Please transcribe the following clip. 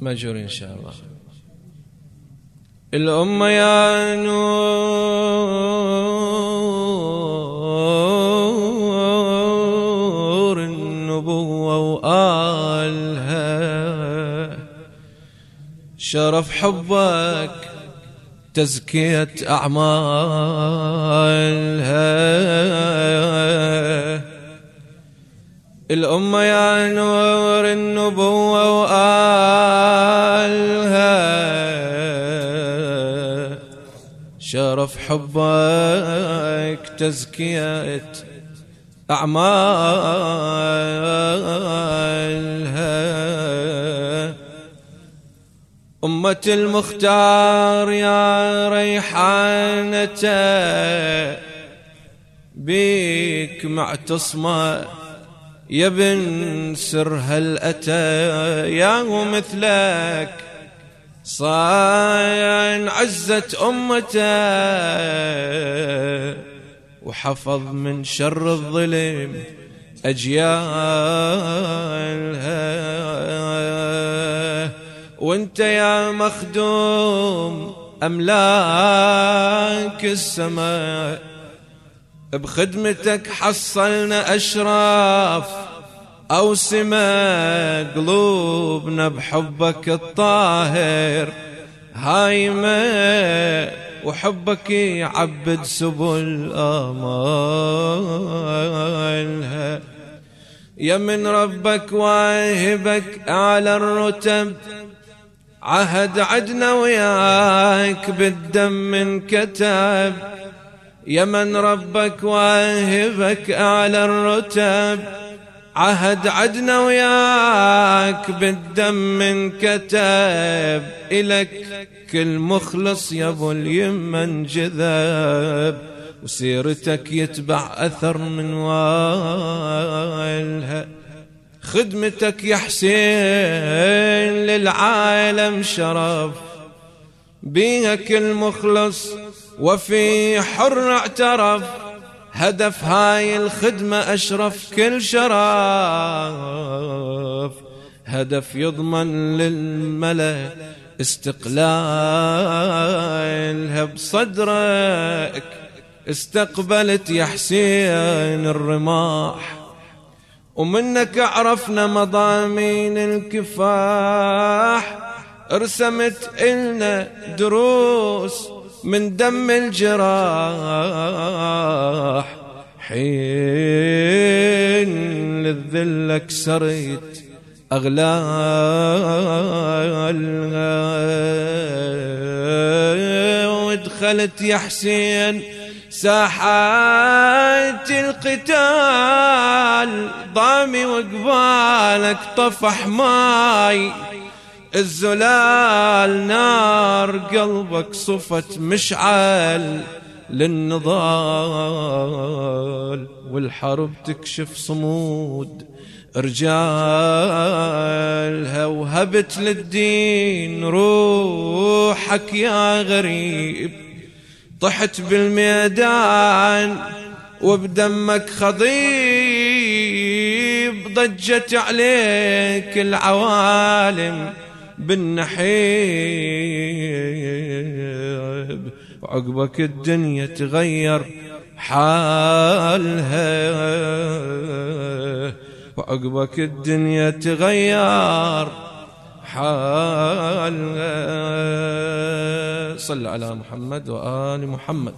ماجور إن شاء الله. الأمة يا نور النبوة وآلها. شرف حبك تزكية أعمالها. الأمة يا نور النبوة وآلها. شرف حبك تزكية أعمالها. أمة المختار يا ريحانة. بيك معتصمه يا بن سر هل أتى يا مثلك؟ صاين عزت أمته. وحفظ من شر الظلم أجيالها. وانت يا مخدوم أملاك السماء. بخدمتك حصلنا أشراف. أو سما قلوبنا بحبك الطاهر. هايمة وحبك يعبد سبل آمالها. يا من ربك واهبك على الرتب. عهد عدنا وياك بالدم من كتب. يا من ربك واهبك أعلى الرتب. عهد عدنا وياك بالدم من كتب. إلك كل مخلص يا أبو اليمة انجذب وسيرتك يتبع أثر من والها. خدمتك يا حسين للعالم شرف. بيها كل مخلص وفي حر اعترف هدف هاي الخدمة أشرف كل شرف. هدف يضمن للملأ استقلالها بصدرك استقبلت يا حسين الرماح. ومنك عرفنا مضامين الكفاح رسمت إلنا دروس من دم الجراح. حين للذل كسرت أغلال ودخلت يا حسين ساحات القتال. ضامي وقبالك طفح ماي. الزلال نار قلبك صفت مشعل للنضال والحرب تكشف صمود رجالها وهبت للدين روحك يا غريب طحت بالميدان وبدمك خضيب ضجت عليك العوالم. بالنحيب. وعقبك الدنيا تغير حالها. وعقبك الدنيا تغير حالها. صل على محمد وآل محمد.